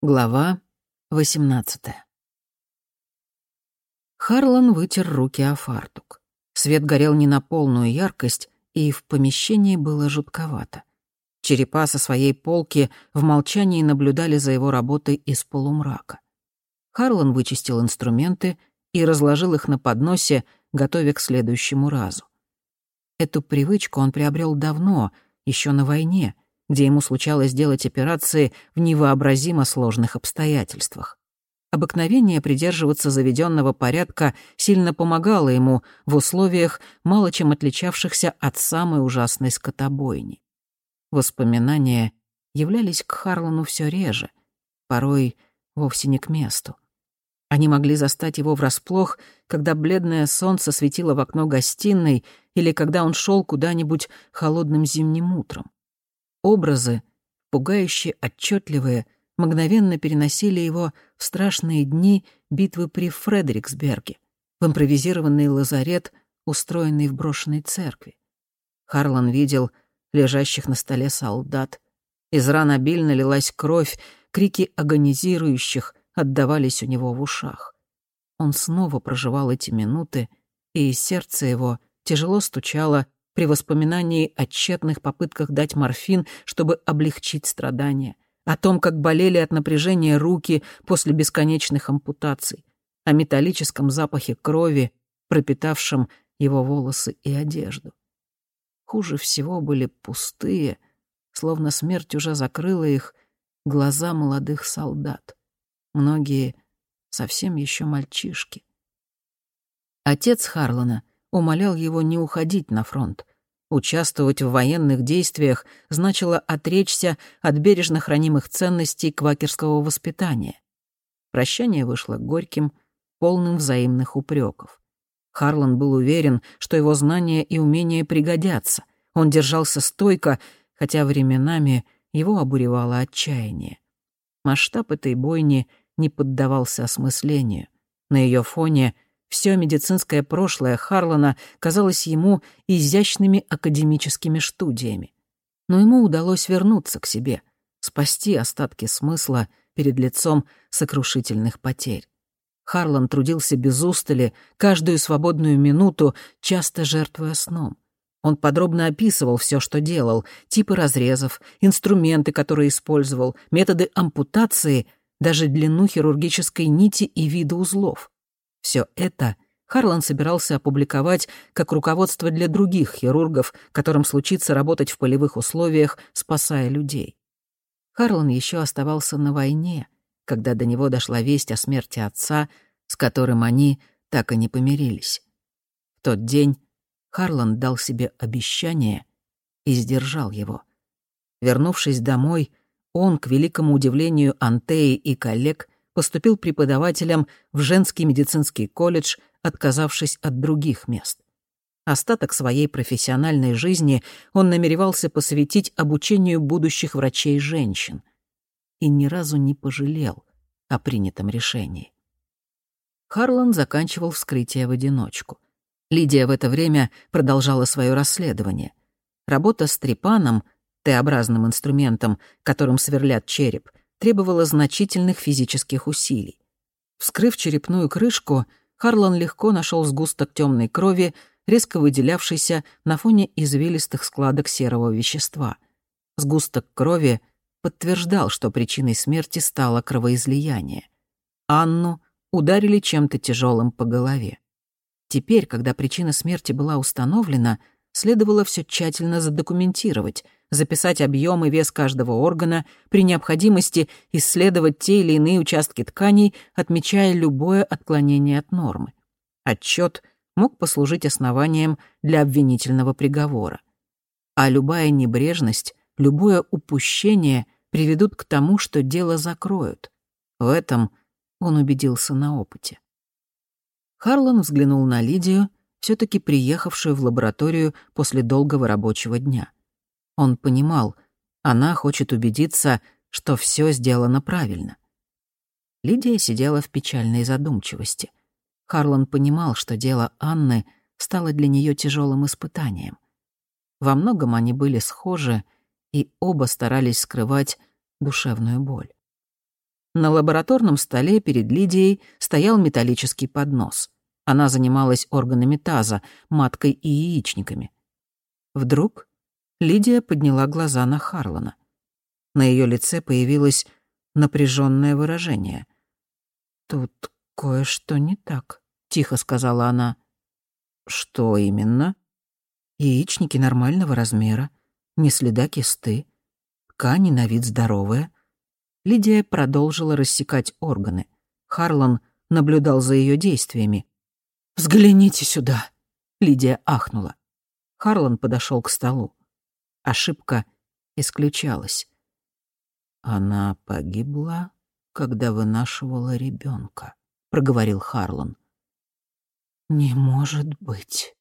Глава 18 Харлан вытер руки о фартук. Свет горел не на полную яркость, и в помещении было жутковато. Черепа со своей полки в молчании наблюдали за его работой из полумрака. Харлан вычистил инструменты и разложил их на подносе, готовя к следующему разу. Эту привычку он приобрел давно, еще на войне — где ему случалось делать операции в невообразимо сложных обстоятельствах. Обыкновение придерживаться заведенного порядка сильно помогало ему в условиях, мало чем отличавшихся от самой ужасной скотобойни. Воспоминания являлись к Харлану все реже, порой вовсе не к месту. Они могли застать его врасплох, когда бледное солнце светило в окно гостиной или когда он шел куда-нибудь холодным зимним утром. Образы, пугающие, отчетливые, мгновенно переносили его в страшные дни битвы при Фредериксберге, в импровизированный лазарет, устроенный в брошенной церкви. Харлан видел лежащих на столе солдат. Из ран обильно лилась кровь, крики агонизирующих отдавались у него в ушах. Он снова проживал эти минуты, и сердце его тяжело стучало при воспоминании о тщетных попытках дать морфин, чтобы облегчить страдания, о том, как болели от напряжения руки после бесконечных ампутаций, о металлическом запахе крови, пропитавшем его волосы и одежду. Хуже всего были пустые, словно смерть уже закрыла их, глаза молодых солдат. Многие совсем еще мальчишки. Отец Харлана умолял его не уходить на фронт. Участвовать в военных действиях значило отречься от бережно хранимых ценностей квакерского воспитания. Прощание вышло горьким, полным взаимных упреков. Харлан был уверен, что его знания и умения пригодятся. Он держался стойко, хотя временами его обуревало отчаяние. Масштаб этой бойни не поддавался осмыслению. На ее фоне — все медицинское прошлое Харлана казалось ему изящными академическими студиями. Но ему удалось вернуться к себе, спасти остатки смысла перед лицом сокрушительных потерь. Харлан трудился без устали, каждую свободную минуту, часто жертвуя сном. Он подробно описывал все, что делал, типы разрезов, инструменты, которые использовал, методы ампутации, даже длину хирургической нити и виды узлов. Все это Харлан собирался опубликовать как руководство для других хирургов, которым случится работать в полевых условиях, спасая людей. Харлан еще оставался на войне, когда до него дошла весть о смерти отца, с которым они так и не помирились. В тот день Харлан дал себе обещание и сдержал его. Вернувшись домой, он, к великому удивлению Антеи и коллег, поступил преподавателем в женский медицинский колледж, отказавшись от других мест. Остаток своей профессиональной жизни он намеревался посвятить обучению будущих врачей-женщин. И ни разу не пожалел о принятом решении. Харлан заканчивал вскрытие в одиночку. Лидия в это время продолжала свое расследование. Работа с трепаном, Т-образным инструментом, которым сверлят череп, требовало значительных физических усилий. Вскрыв черепную крышку, Харлан легко нашел сгусток темной крови, резко выделявшийся на фоне извилистых складок серого вещества. Сгусток крови подтверждал, что причиной смерти стало кровоизлияние. Анну ударили чем-то тяжелым по голове. Теперь, когда причина смерти была установлена, следовало все тщательно задокументировать — записать объем и вес каждого органа, при необходимости исследовать те или иные участки тканей, отмечая любое отклонение от нормы. Отчет мог послужить основанием для обвинительного приговора. А любая небрежность, любое упущение приведут к тому, что дело закроют. В этом он убедился на опыте. Харлан взглянул на Лидию, все таки приехавшую в лабораторию после долгого рабочего дня — он понимал, она хочет убедиться, что все сделано правильно. Лидия сидела в печальной задумчивости. Харлан понимал, что дело Анны стало для нее тяжелым испытанием. Во многом они были схожи, и оба старались скрывать душевную боль. На лабораторном столе перед Лидией стоял металлический поднос. Она занималась органами таза, маткой и яичниками. Вдруг Лидия подняла глаза на Харлана. На ее лице появилось напряженное выражение. «Тут кое-что не так», — тихо сказала она. «Что именно?» «Яичники нормального размера, ни следа кисты, ткани на вид здоровая». Лидия продолжила рассекать органы. Харлан наблюдал за ее действиями. «Взгляните сюда!» — Лидия ахнула. Харлан подошел к столу. Ошибка исключалась. «Она погибла, когда вынашивала ребенка, проговорил Харлан. «Не может быть».